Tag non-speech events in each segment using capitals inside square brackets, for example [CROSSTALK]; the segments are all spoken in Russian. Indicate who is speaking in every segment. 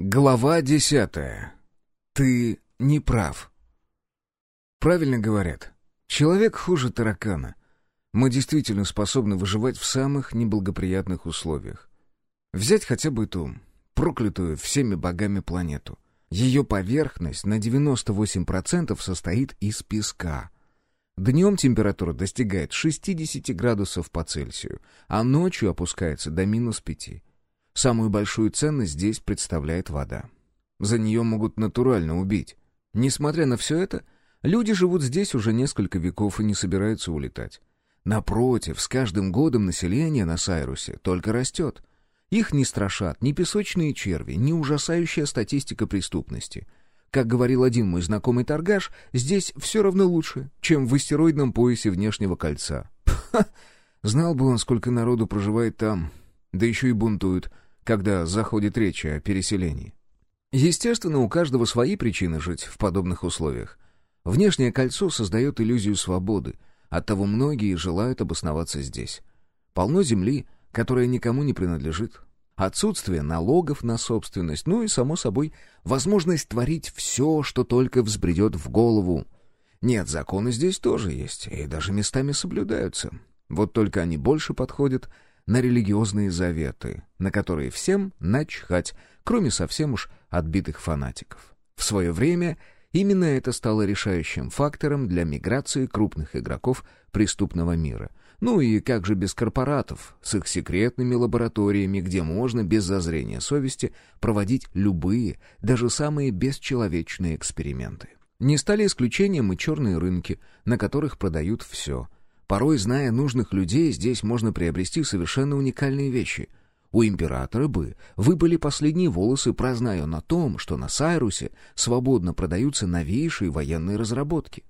Speaker 1: Глава десятая. Ты не прав. Правильно говорят. Человек хуже таракана. Мы действительно способны выживать в самых неблагоприятных условиях. Взять хотя бы ту, проклятую всеми богами планету. Ее поверхность на 98% состоит из песка. Днем температура достигает 60 градусов по Цельсию, а ночью опускается до минус 5. Самую большую ценность здесь представляет вода. За нее могут натурально убить. Несмотря на все это, люди живут здесь уже несколько веков и не собираются улетать. Напротив, с каждым годом население на Сайрусе только растет. Их не страшат ни песочные черви, ни ужасающая статистика преступности. Как говорил один мой знакомый торгаш, здесь все равно лучше, чем в астероидном поясе внешнего кольца. [LAUGHS] Ха! Знал бы он, сколько народу проживает там, да еще и бунтуют — когда заходит речь о переселении. Естественно, у каждого свои причины жить в подобных условиях. Внешнее кольцо создает иллюзию свободы, оттого многие желают обосноваться здесь. Полно земли, которая никому не принадлежит. Отсутствие налогов на собственность, ну и, само собой, возможность творить все, что только взбредет в голову. Нет, законы здесь тоже есть, и даже местами соблюдаются. Вот только они больше подходят на религиозные заветы, на которые всем начхать, кроме совсем уж отбитых фанатиков. В свое время именно это стало решающим фактором для миграции крупных игроков преступного мира. Ну и как же без корпоратов, с их секретными лабораториями, где можно без зазрения совести проводить любые, даже самые бесчеловечные эксперименты. Не стали исключением и черные рынки, на которых продают все — Порой, зная нужных людей, здесь можно приобрести совершенно уникальные вещи. У императора бы выпали последние волосы, прозная на том, что на Сайрусе свободно продаются новейшие военные разработки.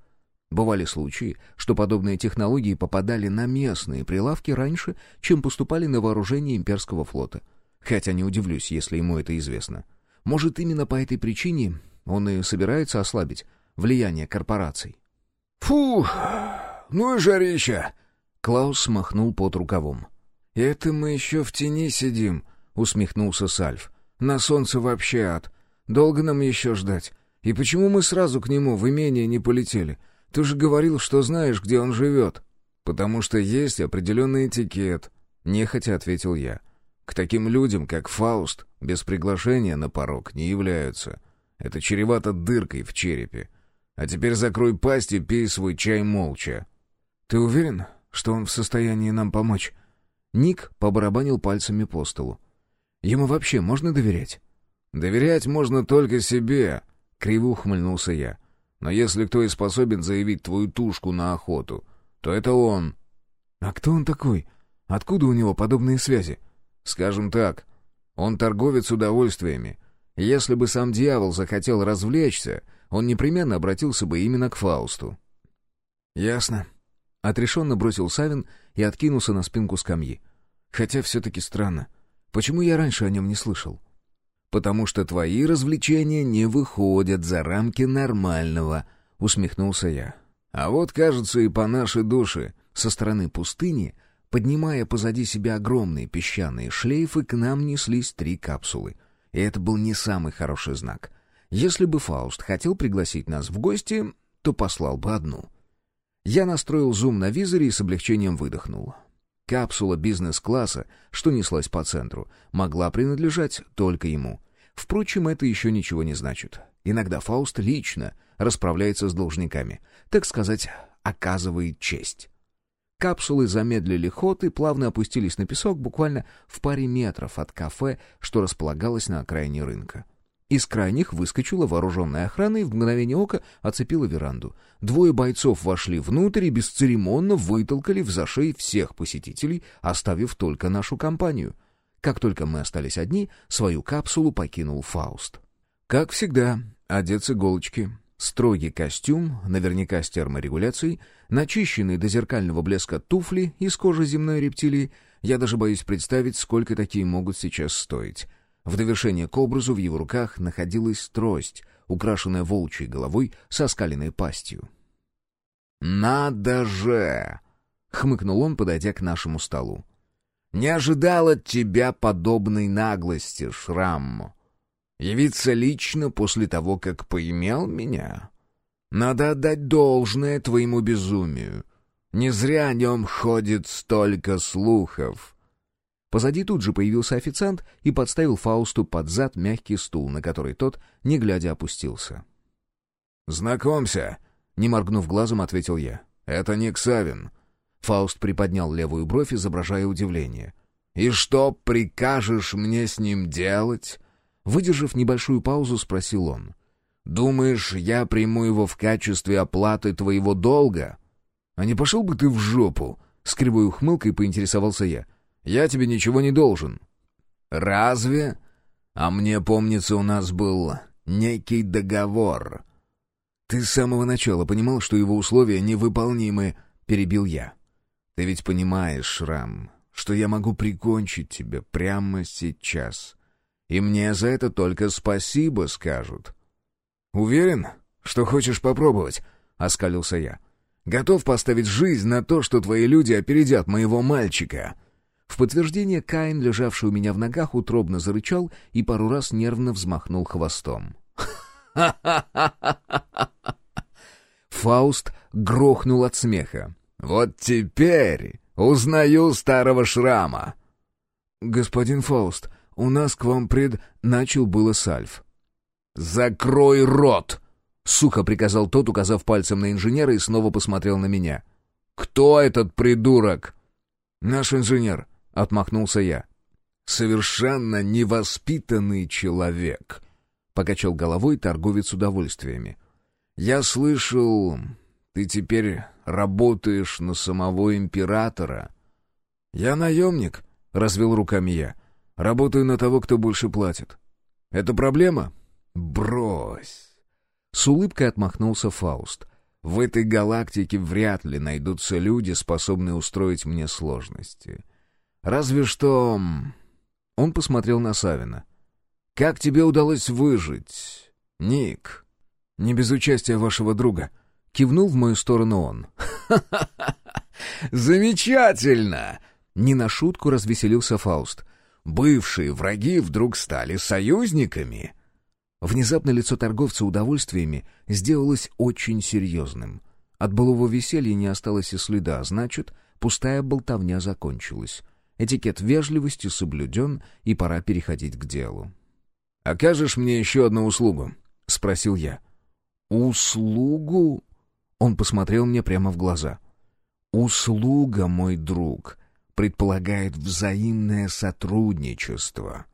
Speaker 1: Бывали случаи, что подобные технологии попадали на местные прилавки раньше, чем поступали на вооружение имперского флота. Хотя не удивлюсь, если ему это известно. Может, именно по этой причине он и собирается ослабить влияние корпораций.
Speaker 2: «Фух!» Ну и жарища!»
Speaker 1: Клаус смахнул под рукавом. «Это мы еще в тени сидим», — усмехнулся Сальф. «На солнце вообще ад. Долго нам еще ждать? И почему мы сразу к нему в имение не полетели? Ты же говорил, что знаешь, где он живет». «Потому что есть определенный этикет», — нехотя ответил я. «К таким людям, как Фауст, без приглашения на порог не являются. Это чревато дыркой в черепе. А теперь закрой пасть и пей свой чай молча». «Ты уверен, что он в состоянии нам помочь?» Ник побарабанил пальцами по столу. «Ему вообще можно доверять?» «Доверять можно только себе», — криво ухмыльнулся я. «Но если кто и способен заявить твою тушку на охоту, то это он». «А кто он такой? Откуда у него подобные связи?» «Скажем так, он торговец удовольствиями. Если бы сам дьявол захотел развлечься, он непременно обратился бы именно к Фаусту». «Ясно», Отрешенно бросил Савин и откинулся на спинку скамьи. Хотя все-таки странно. Почему я раньше о нем не слышал? «Потому что твои развлечения не выходят за рамки нормального», — усмехнулся я. «А вот, кажется, и по нашей душе, со стороны пустыни, поднимая позади себя огромные песчаные шлейфы, к нам неслись три капсулы. И это был не самый хороший знак. Если бы Фауст хотел пригласить нас в гости, то послал бы одну — я настроил зум на визоре и с облегчением выдохнул. Капсула бизнес-класса, что неслась по центру, могла принадлежать только ему. Впрочем, это еще ничего не значит. Иногда Фауст лично расправляется с должниками, так сказать, оказывает честь. Капсулы замедлили ход и плавно опустились на песок буквально в паре метров от кафе, что располагалось на окраине рынка. Из крайних выскочила вооруженная охрана и в мгновение ока оцепила веранду. Двое бойцов вошли внутрь и бесцеремонно вытолкали в зашей всех посетителей, оставив только нашу компанию. Как только мы остались одни, свою капсулу покинул Фауст. Как всегда, одет с иголочки. Строгий костюм, наверняка с терморегуляцией, начищенные до зеркального блеска туфли из кожи земной рептилии. Я даже боюсь представить, сколько такие могут сейчас стоить. В довершение к образу в его руках находилась трость, украшенная волчьей головой со скаленной пастью. «Надо же!» — хмыкнул он, подойдя к нашему столу. «Не ожидал от тебя подобной наглости, Шрам. Явиться лично после того, как поимел меня? Надо отдать должное твоему безумию. Не зря о нем ходит столько слухов».
Speaker 3: Позади тут же появился официант и подставил Фаусту под зад мягкий стул, на который тот, не глядя, опустился.
Speaker 1: «Знакомься», — не моргнув глазом, ответил я. «Это Ник Савин».
Speaker 3: Фауст приподнял левую бровь, изображая удивление.
Speaker 1: «И что прикажешь мне с ним делать?»
Speaker 3: Выдержав небольшую паузу, спросил он.
Speaker 1: «Думаешь, я приму его в качестве оплаты твоего долга?»
Speaker 2: «А не пошел бы ты в жопу?» — с кривой ухмылкой поинтересовался я. «Я тебе ничего не должен».
Speaker 1: «Разве? А мне помнится, у нас был некий договор».
Speaker 2: «Ты с самого начала понимал, что его условия невыполнимы», — перебил я. «Ты ведь понимаешь, Шрам, что я могу прикончить тебя прямо сейчас. И мне за это только спасибо скажут».
Speaker 1: «Уверен, что хочешь попробовать?» — оскалился я. «Готов поставить жизнь на то, что твои люди опередят моего мальчика».
Speaker 3: В подтверждение Каин, лежавший у меня в ногах, утробно зарычал и пару раз нервно взмахнул хвостом. [LAUGHS]
Speaker 1: Фауст грохнул от смеха. «Вот теперь узнаю старого шрама!»
Speaker 2: «Господин Фауст, у нас к вам пред...» — начал было Сальф.
Speaker 1: «Закрой рот!» — сухо приказал тот, указав пальцем на инженера и снова посмотрел на меня. «Кто этот придурок?»
Speaker 2: «Наш инженер», — отмахнулся я.
Speaker 1: «Совершенно невоспитанный человек», — покачал головой торговец удовольствиями. «Я слышал, ты теперь работаешь на самого императора».
Speaker 2: «Я наемник», — развел руками я. «Работаю на того, кто больше платит». «Это проблема?»
Speaker 1: «Брось!»
Speaker 3: С улыбкой отмахнулся Фауст.
Speaker 1: «В этой галактике вряд ли найдутся люди, способные устроить мне сложности. Разве что...» Он посмотрел на Савина. «Как тебе удалось выжить, Ник?»
Speaker 2: «Не без участия вашего друга», — кивнул в мою сторону он.
Speaker 1: «Ха-ха-ха! Замечательно!»
Speaker 3: Не на шутку развеселился Фауст.
Speaker 1: «Бывшие враги вдруг стали союзниками!»
Speaker 3: Внезапно лицо торговца удовольствиями сделалось очень серьезным. От былого веселья не осталось и следа, значит, пустая болтовня закончилась. Этикет вежливости соблюден, и пора переходить к делу.
Speaker 1: «Окажешь мне еще одну услугу?» — спросил я.
Speaker 3: «Услугу?» Он посмотрел мне прямо в глаза. «Услуга, мой друг, предполагает взаимное сотрудничество».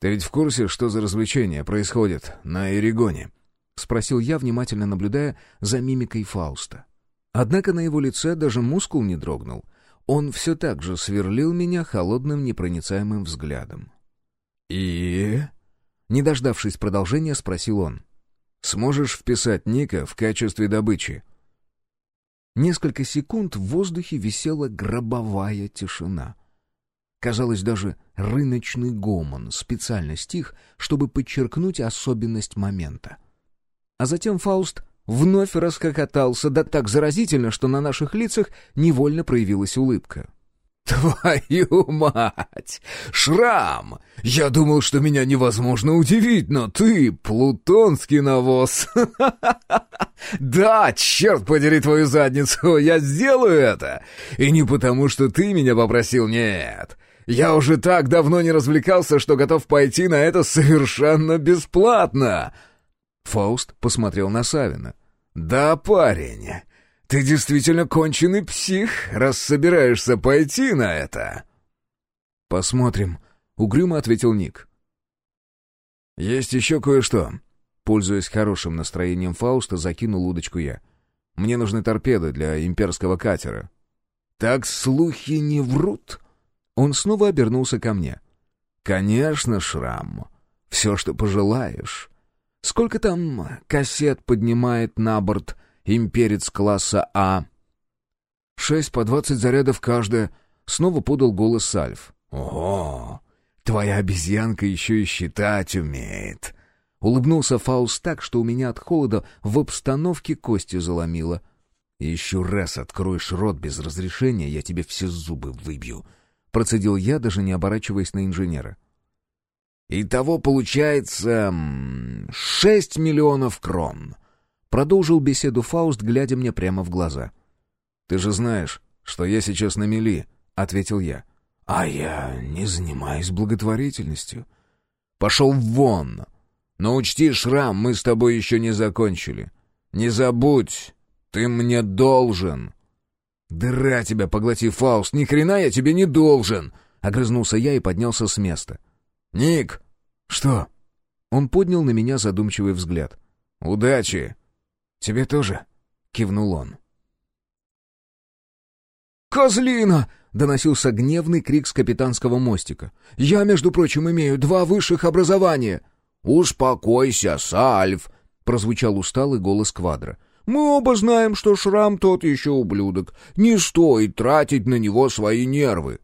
Speaker 2: «Ты ведь в курсе, что за развлечения происходят на Эригоне?» — спросил я, внимательно наблюдая за мимикой Фауста.
Speaker 3: Однако на его лице даже мускул не дрогнул. Он все так же сверлил меня холодным непроницаемым взглядом.
Speaker 1: «И...»
Speaker 3: Не дождавшись продолжения, спросил он.
Speaker 2: Сможешь вписать Ника в качестве добычи?»
Speaker 3: Несколько секунд в воздухе висела гробовая тишина. Казалось, даже рыночный гомон специально стих, чтобы подчеркнуть особенность момента. А затем Фауст вновь расхохотался, да так заразительно, что на наших лицах невольно проявилась улыбка.
Speaker 1: «Твою мать! Шрам! Я думал, что меня невозможно удивить, но ты — плутонский навоз! [LAUGHS] Да, черт подери твою задницу, я сделаю это! И не потому, что ты меня попросил, нет!» Я уже так давно не развлекался, что готов пойти на это совершенно бесплатно!» Фауст посмотрел на Савина. «Да, парень, ты действительно конченый псих, раз собираешься пойти на это!»
Speaker 2: «Посмотрим», — угрюмо ответил Ник. «Есть еще кое-что». Пользуясь хорошим настроением Фауста, закинул удочку я. «Мне нужны торпеды для имперского катера».
Speaker 1: «Так слухи не врут?»
Speaker 3: Он снова обернулся ко мне.
Speaker 1: «Конечно, Шрам. Все, что пожелаешь. Сколько там кассет поднимает на борт имперец класса А.
Speaker 2: «Шесть по двадцать зарядов каждая», — снова подал голос Сальф.
Speaker 1: «Ого! Твоя обезьянка еще и считать умеет!»
Speaker 3: Улыбнулся Фауст так, что у меня от холода в обстановке кости заломило.
Speaker 1: «Еще раз откроешь рот без разрешения, я тебе все зубы выбью», — процедил я, даже не оборачиваясь на инженера. Итого получается шесть миллионов крон. Продолжил беседу Фауст, глядя мне прямо в глаза.
Speaker 2: «Ты же знаешь, что я сейчас на мели», — ответил я.
Speaker 1: «А я не занимаюсь благотворительностью».
Speaker 2: «Пошел вон! Но учти, Шрам, мы с тобой еще не закончили. Не забудь, ты мне должен!»
Speaker 1: «Дыра тебя, поглоти, Фауст, ни хрена я тебе не должен!» Огрызнулся я и поднялся с места.
Speaker 2: «Ник!»
Speaker 1: «Что?» Он поднял на меня задумчивый взгляд.
Speaker 2: «Удачи!»
Speaker 1: «Тебе тоже?» — кивнул он. «Козлина!» — доносился гневный крик с капитанского мостика. «Я, между прочим, имею два высших образования!»
Speaker 2: «Успокойся, Сальв!» — прозвучал усталый голос Квадра.
Speaker 1: Мы оба знаем, что Шрам тот еще ублюдок. Не стоит тратить на него свои нервы.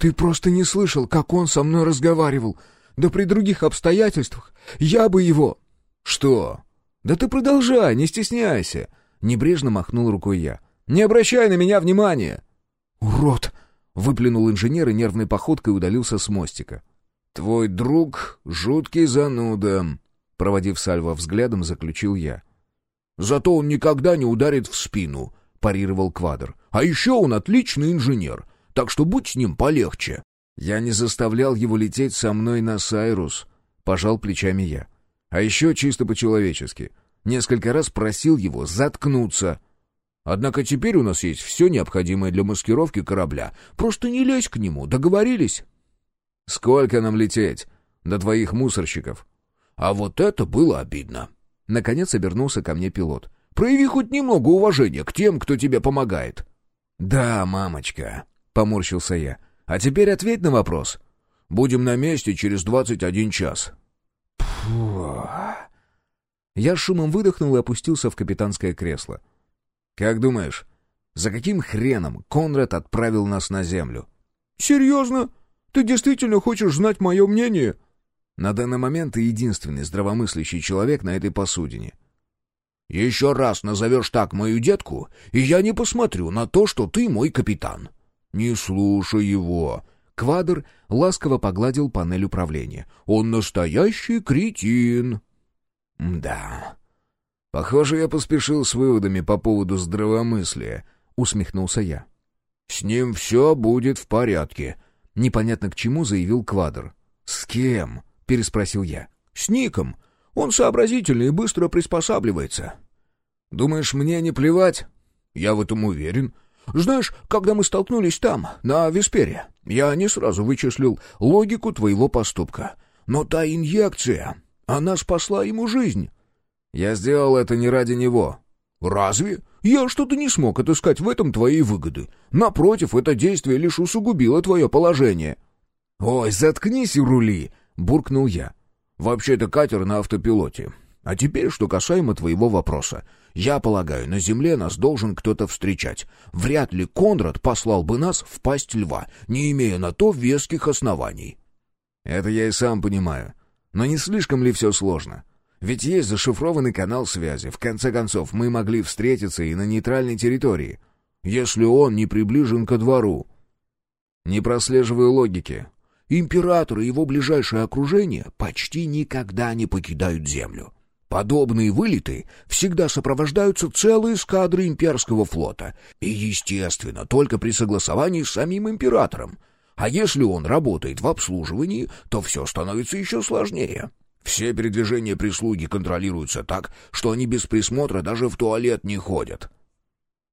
Speaker 1: Ты просто не слышал, как он со мной разговаривал. Да при других обстоятельствах я бы его...
Speaker 2: Что?
Speaker 1: Да ты продолжай, не стесняйся. Небрежно махнул рукой я. Не обращай на меня внимания. Урод! Выплюнул инженер и нервной походкой удалился с мостика.
Speaker 2: «Твой друг — жуткий зануда», — проводив Сальва взглядом, заключил я.
Speaker 1: Зато он никогда не ударит в спину», — парировал Квадр. «А еще он отличный инженер, так что будь с ним полегче».
Speaker 2: «Я не заставлял его лететь со мной на Сайрус», — пожал плечами я. «А еще чисто по-человечески. Несколько раз просил его заткнуться».
Speaker 1: «Однако теперь у нас есть все необходимое для маскировки корабля. Просто не лезь к нему, договорились?»
Speaker 2: «Сколько нам лететь? До твоих мусорщиков?»
Speaker 1: «А вот это было обидно». Наконец обернулся ко мне пилот. «Прояви хоть немного уважения к тем, кто тебе помогает».
Speaker 2: «Да, мамочка», — поморщился я. «А теперь ответь на вопрос.
Speaker 1: Будем на месте через двадцать один час».
Speaker 2: Фу. Я шумом выдохнул и опустился в капитанское кресло. «Как думаешь, за каким хреном Конрад отправил нас на землю?»
Speaker 1: «Серьезно? Ты действительно хочешь знать мое мнение?»
Speaker 2: На данный момент ты единственный здравомыслящий человек на этой посудине.
Speaker 1: Еще раз назовешь так мою детку, и я не посмотрю на то, что ты мой капитан. Не слушай его. Квадр ласково погладил панель управления. Он настоящий кретин.
Speaker 2: Да. Похоже, я поспешил с выводами по поводу здравомыслия, усмехнулся я.
Speaker 1: С ним все будет в порядке.
Speaker 2: Непонятно к чему заявил Квадр.
Speaker 1: С кем? переспросил я. «С Ником. Он сообразительный и быстро приспосабливается».
Speaker 2: «Думаешь, мне не плевать?»
Speaker 1: «Я в этом уверен. Знаешь, когда мы столкнулись там, на Виспере, я не сразу вычислил логику твоего поступка. Но та инъекция, она спасла ему жизнь».
Speaker 2: «Я сделал это не ради него».
Speaker 1: «Разве? Я что-то не смог отыскать в этом твои выгоды. Напротив, это действие лишь усугубило твое положение».
Speaker 2: «Ой, заткнись и рули!» буркнул я.
Speaker 1: «Вообще-то катер на автопилоте. А теперь, что касаемо твоего вопроса. Я полагаю, на земле нас должен кто-то встречать. Вряд ли Конрад послал бы нас в пасть льва, не имея на то веских оснований».
Speaker 2: «Это я и сам понимаю. Но не слишком ли все сложно? Ведь есть зашифрованный канал связи. В конце концов, мы могли встретиться и на нейтральной территории.
Speaker 1: Если он не приближен ко двору».
Speaker 2: «Не прослеживаю логики.
Speaker 1: Император и его ближайшее окружение почти никогда не покидают землю. Подобные вылеты всегда сопровождаются целой эскадрой имперского флота, и, естественно, только при согласовании с самим императором. А если он работает в обслуживании, то все становится еще сложнее. Все передвижения прислуги контролируются так, что они без присмотра даже в туалет не ходят.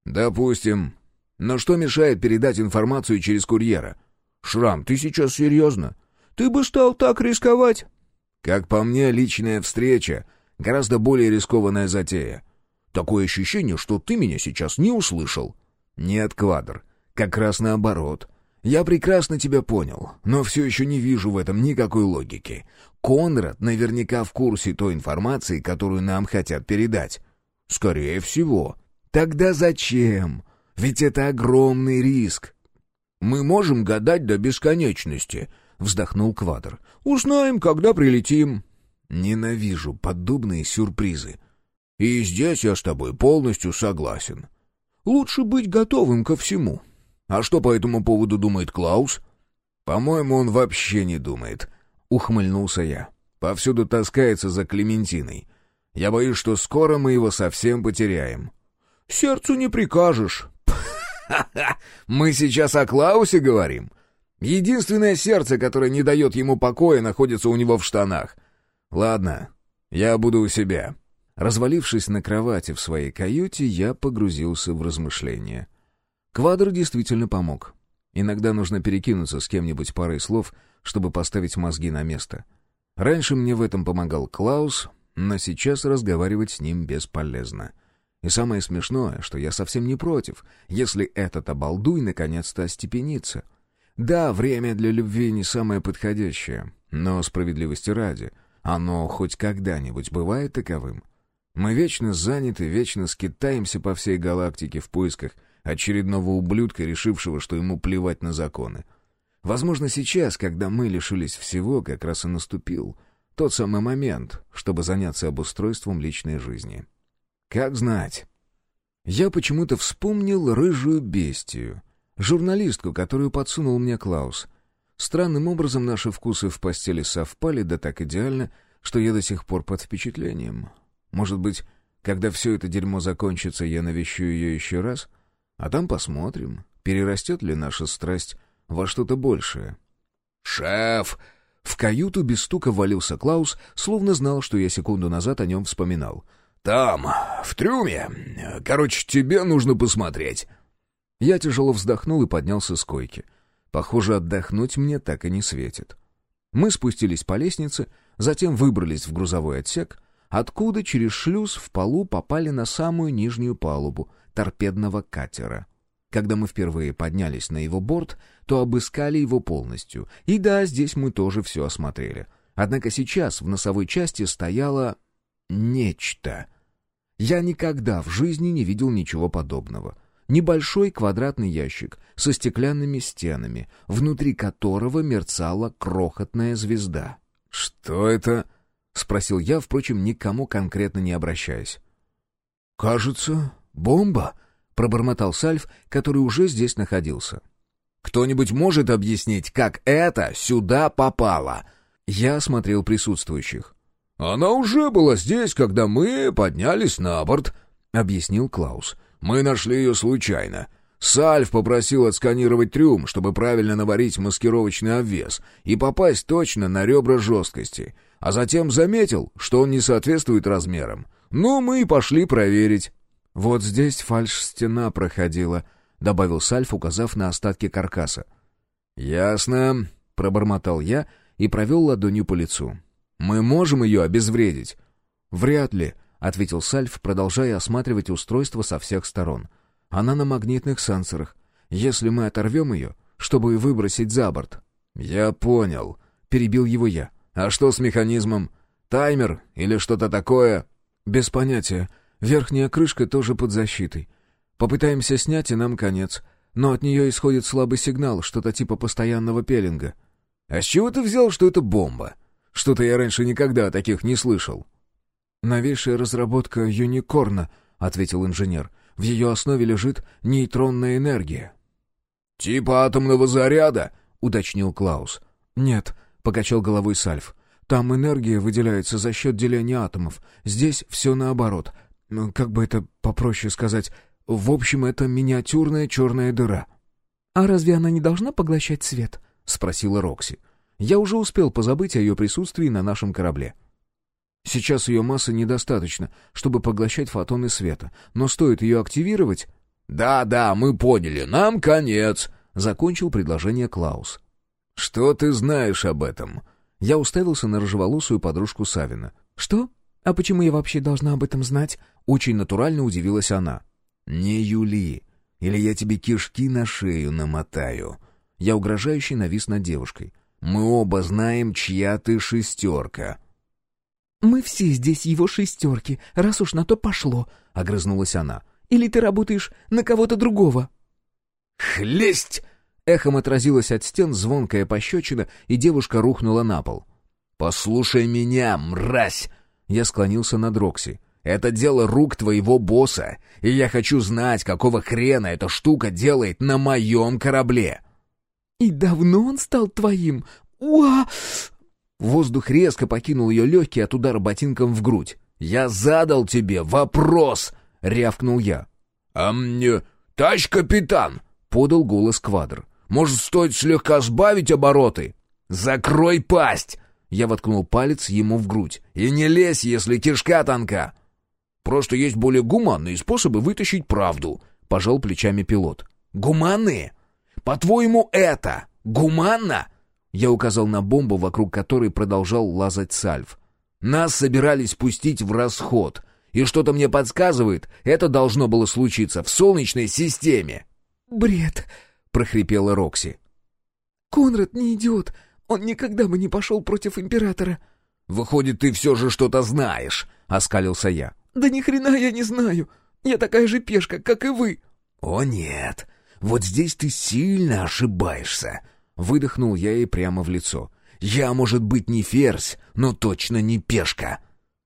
Speaker 2: Допустим. Но что мешает передать информацию через курьера?
Speaker 1: «Шрам, ты сейчас серьезно? Ты бы стал так рисковать?»
Speaker 2: «Как по мне, личная встреча — гораздо более рискованная затея.
Speaker 1: Такое ощущение, что ты меня сейчас не услышал».
Speaker 2: «Нет, Квадр, как раз наоборот. Я прекрасно тебя понял, но все еще не вижу в этом никакой логики. Конрад наверняка в курсе той информации, которую нам хотят передать».
Speaker 1: «Скорее всего».
Speaker 2: «Тогда зачем? Ведь это огромный риск».
Speaker 1: «Мы можем гадать до бесконечности», — вздохнул Квадр. «Узнаем, когда прилетим».
Speaker 2: «Ненавижу подобные сюрпризы».
Speaker 1: «И здесь я с тобой полностью согласен. Лучше быть готовым ко всему. А что по этому поводу думает Клаус?»
Speaker 2: «По-моему, он вообще не думает». — ухмыльнулся я. «Повсюду таскается за Клементиной. Я боюсь, что скоро мы его совсем потеряем». «Сердцу не прикажешь». [LAUGHS] Мы сейчас о Клаусе говорим. Единственное сердце, которое не дает ему покоя, находится у него в штанах. Ладно, я буду у себя». Развалившись на кровати в своей каюте, я погрузился в размышления. Квадр действительно помог. Иногда нужно перекинуться с кем-нибудь парой слов, чтобы поставить мозги на место. Раньше мне в этом помогал Клаус, но сейчас разговаривать с ним бесполезно. И самое смешное, что я совсем не против, если этот обалдуй наконец-то остепенится. Да, время для любви не самое подходящее, но справедливости ради, оно хоть когда-нибудь бывает таковым. Мы вечно заняты, вечно скитаемся по всей галактике в поисках очередного ублюдка, решившего, что ему плевать на законы. Возможно, сейчас, когда мы лишились всего, как раз и наступил тот самый момент, чтобы заняться обустройством личной жизни. Как знать. Я почему-то вспомнил рыжую бестию, журналистку, которую подсунул мне Клаус. Странным образом наши вкусы в постели совпали, да так идеально, что я до сих пор под впечатлением. Может быть, когда все это дерьмо закончится, я навещу ее еще раз? А там посмотрим, перерастет ли наша страсть во что-то большее. «Шеф!» В каюту без стука валился Клаус, словно знал, что я секунду назад о нем вспоминал. «Там, в трюме. Короче, тебе нужно посмотреть». Я тяжело вздохнул и поднялся с койки. Похоже, отдохнуть мне так и не светит. Мы спустились по лестнице, затем выбрались в грузовой отсек, откуда через шлюз в полу попали на самую нижнюю палубу торпедного катера. Когда мы впервые поднялись на его борт, то обыскали его полностью. И да, здесь мы тоже все осмотрели. Однако сейчас в носовой части стояло... нечто. Я никогда в жизни не видел ничего подобного. Небольшой квадратный ящик со стеклянными стенами, внутри которого мерцала крохотная звезда. «Что это?» — спросил я, впрочем, никому конкретно не обращаясь. «Кажется, бомба», — пробормотал Сальф, который уже здесь находился. «Кто-нибудь может объяснить, как это сюда попало?» Я осмотрел присутствующих. «Она уже была здесь, когда мы поднялись на борт», — объяснил Клаус. «Мы нашли ее случайно. Сальф попросил отсканировать трюм, чтобы правильно наварить маскировочный обвес и попасть точно на ребра жесткости, а затем заметил, что он не соответствует размерам. Ну, мы и пошли проверить». «Вот здесь фальш-стена проходила», — добавил Сальф, указав на остатки каркаса. «Ясно», — пробормотал я и провел ладонью по лицу. «Мы можем ее обезвредить?» «Вряд ли», — ответил Сальф, продолжая осматривать устройство со всех сторон. «Она на магнитных сенсорах. Если мы оторвем ее, чтобы выбросить за борт...» «Я понял», — перебил его я. «А что с механизмом? Таймер или что-то такое?» «Без понятия. Верхняя крышка тоже под защитой. Попытаемся снять, и нам конец. Но от нее исходит слабый сигнал, что-то типа постоянного пеленга. А с чего ты взял, что это бомба? Что-то я раньше никогда о таких не слышал.
Speaker 3: «Новейшая разработка Юникорна», — ответил инженер. «В ее основе лежит нейтронная энергия».
Speaker 2: «Типа атомного заряда?» — уточнил Клаус.
Speaker 3: «Нет», — покачал головой Сальф. «Там энергия выделяется за счет деления атомов. Здесь все наоборот. Как бы это попроще сказать, в общем, это миниатюрная черная дыра».
Speaker 4: «А разве она не должна поглощать свет?» — спросила Рокси.
Speaker 3: Я уже успел позабыть о ее присутствии на нашем корабле. Сейчас ее массы недостаточно, чтобы поглощать фотоны света, но стоит ее активировать...
Speaker 2: «Да-да, мы поняли, нам конец», —
Speaker 3: закончил предложение Клаус.
Speaker 2: «Что ты знаешь об этом?»
Speaker 3: Я уставился на рыжеволосую подружку Савина.
Speaker 4: «Что? А почему я вообще должна об этом знать?»
Speaker 3: Очень натурально удивилась она.
Speaker 2: «Не Юли, или я тебе кишки на шею намотаю».
Speaker 3: Я угрожающе навис над девушкой.
Speaker 2: «Мы оба знаем, чья ты шестерка».
Speaker 4: «Мы все здесь его шестерки, раз уж на то пошло», — огрызнулась она. «Или ты работаешь на кого-то другого?»
Speaker 2: «Хлесть!»
Speaker 3: Эхом отразилась от стен звонкая пощечина, и девушка рухнула на пол.
Speaker 2: «Послушай меня, мразь!» Я склонился над Рокси. Это дело рук твоего босса, и я хочу знать, какого хрена эта штука делает на моем корабле».
Speaker 4: «И давно он стал твоим? Уа!»
Speaker 3: Воздух резко покинул ее легкие от удара ботинком в грудь. «Я задал тебе вопрос!» — рявкнул я.
Speaker 2: «А мне... Товарищ капитан!» — подал голос Квадр. «Может, стоит слегка сбавить обороты?» «Закрой пасть!» Я воткнул палец ему в грудь. «И не лезь, если кишка тонка!» «Просто есть более гуманные способы вытащить правду», — пожал плечами пилот. «Гуманные? По-твоему, это гуманно?» Я указал на бомбу, вокруг которой продолжал лазать сальв. «Нас собирались пустить в расход, и что-то мне подсказывает, это должно было случиться в Солнечной системе».
Speaker 4: «Бред!» — прохрипела Рокси. «Конрад не идиот. Он никогда бы не пошел против императора».
Speaker 2: «Выходит, ты все же что-то знаешь», — оскалился я.
Speaker 4: «Да ни хрена я не знаю. Я такая же пешка, как и вы».
Speaker 2: «О нет, вот здесь ты сильно ошибаешься», — выдохнул я ей прямо в лицо. «Я, может быть, не ферзь, но точно не пешка».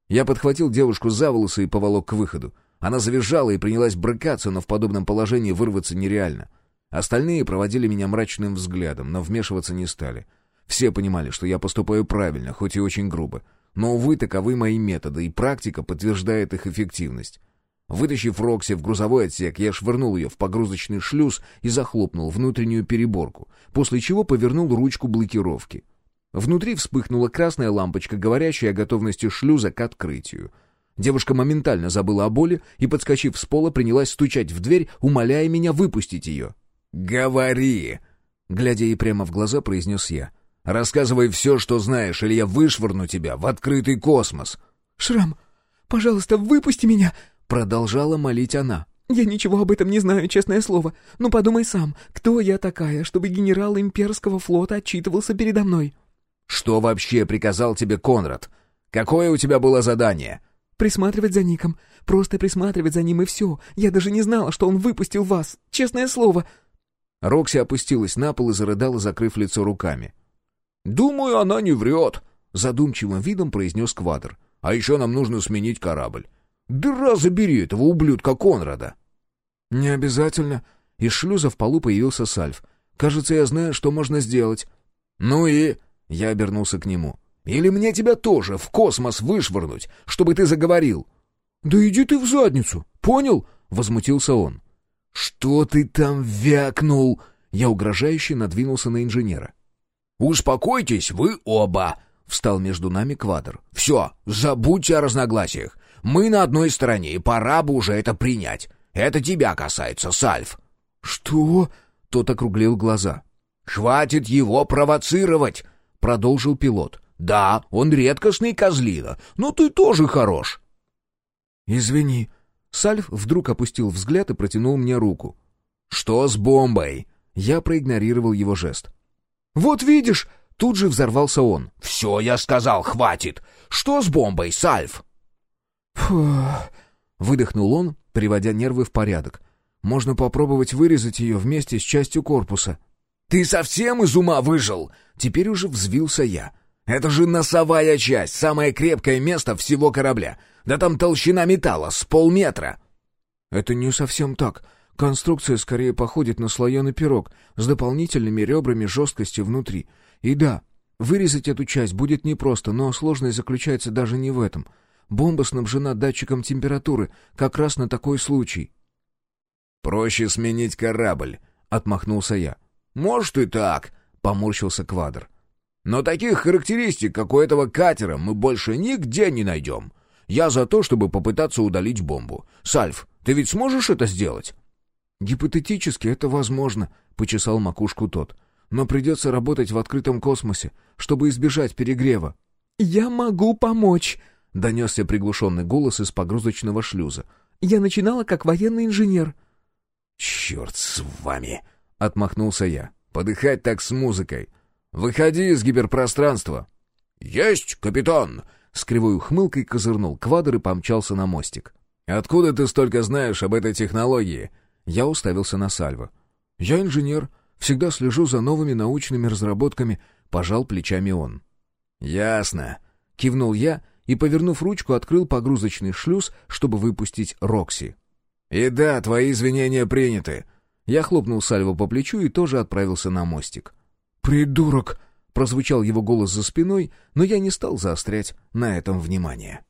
Speaker 2: Я подхватил девушку за волосы и поволок к выходу. Она завизжала и принялась брыкаться, но в подобном положении вырваться нереально. Остальные проводили меня мрачным взглядом, но вмешиваться не стали. Все понимали, что я поступаю правильно, хоть и очень грубо. Но, увы, таковы мои методы, и практика подтверждает их эффективность. Вытащив Рокси в грузовой отсек, я швырнул ее в погрузочный шлюз и захлопнул внутреннюю переборку, после чего повернул ручку блокировки. Внутри вспыхнула красная лампочка, говорящая о готовности шлюза к открытию. Девушка моментально забыла о боли и, подскочив с пола, принялась стучать в дверь, умоляя меня выпустить ее. «Говори!» Глядя ей прямо в глаза, произнес я. «Рассказывай все, что знаешь, или я вышвырну тебя в открытый космос!»
Speaker 4: «Шрам, пожалуйста, выпусти меня!»
Speaker 3: Продолжала молить она.
Speaker 4: «Я ничего об этом не знаю, честное слово. Ну подумай сам, кто я такая, чтобы генерал имперского флота отчитывался передо мной?»
Speaker 2: «Что вообще приказал тебе Конрад? Какое у тебя было задание?»
Speaker 4: «Присматривать за Ником. Просто присматривать за ним и все. Я даже не знала, что он выпустил вас. Честное слово».
Speaker 3: Рокси опустилась на пол и зарыдала, закрыв лицо руками.
Speaker 2: «Думаю, она не врет», — задумчивым видом произнес Квадр. «А еще нам нужно сменить корабль. Дыра забери этого ублюдка Конрада!»
Speaker 3: «Не обязательно». Из шлюза в полу появился Сальф. «Кажется, я знаю, что можно сделать».
Speaker 2: «Ну и...» Я обернулся к нему. «Или мне тебя тоже в космос вышвырнуть, чтобы ты заговорил?»
Speaker 3: «Да иди ты в задницу, понял?» — возмутился он.
Speaker 2: «Что ты там вякнул?»
Speaker 3: Я угрожающе надвинулся на инженера.
Speaker 2: «Успокойтесь, вы оба!» — встал между нами Квадр. «Все, забудьте о разногласиях. Мы на одной стороне, и пора бы уже это принять. Это тебя касается, Сальф».
Speaker 3: «Что?» — тот округлил глаза.
Speaker 2: «Хватит его провоцировать!» — продолжил пилот. «Да, он редкостный козлина, но ты тоже хорош».
Speaker 3: «Извини». Сальф вдруг опустил взгляд и протянул мне руку.
Speaker 2: «Что с бомбой?»
Speaker 3: Я проигнорировал его жест.
Speaker 2: «Вот видишь!» Тут же взорвался он. «Все, я сказал, хватит! Что с бомбой, Сальф?»
Speaker 3: «Фух...» — выдохнул он, приводя нервы в порядок. «Можно попробовать вырезать ее вместе с частью корпуса».
Speaker 2: «Ты совсем из ума выжил?» Теперь уже взвился я. «Это же носовая часть, самое крепкое место всего корабля. Да там толщина металла с полметра».
Speaker 3: «Это не совсем так. Конструкция скорее походит на слоеный пирог с дополнительными ребрами жесткости внутри. И да, вырезать эту часть будет непросто, но сложность заключается даже не в этом. Бомба снабжена датчиком температуры, как раз на такой случай.
Speaker 2: «Проще сменить корабль», — отмахнулся я. «Может и так», — поморщился Квадр. «Но таких характеристик, как у этого катера, мы больше нигде не найдем. Я за то, чтобы попытаться удалить бомбу. Сальф, ты ведь сможешь это сделать?»
Speaker 3: «Гипотетически это возможно», — почесал макушку тот. «Но придется работать в открытом космосе, чтобы избежать перегрева».
Speaker 4: «Я могу помочь», —
Speaker 3: донесся приглушенный голос из погрузочного шлюза.
Speaker 4: «Я начинала как военный инженер».
Speaker 2: «Черт с вами!» — отмахнулся я. «Подыхать так с музыкой. Выходи из гиперпространства». «Есть, капитан!» — с кривой ухмылкой козырнул квадр и помчался на мостик. «Откуда ты столько знаешь об этой технологии?»
Speaker 3: Я уставился на Сальва. «Я инженер, всегда слежу за новыми научными разработками», — пожал плечами он.
Speaker 2: «Ясно», —
Speaker 3: кивнул я и, повернув ручку, открыл погрузочный шлюз, чтобы выпустить Рокси.
Speaker 2: «И да, твои извинения приняты».
Speaker 3: Я хлопнул Сальву по плечу и тоже отправился на мостик.
Speaker 4: «Придурок!»
Speaker 3: — Прозвучал его голос за спиной, но я не стал заострять на этом внимание.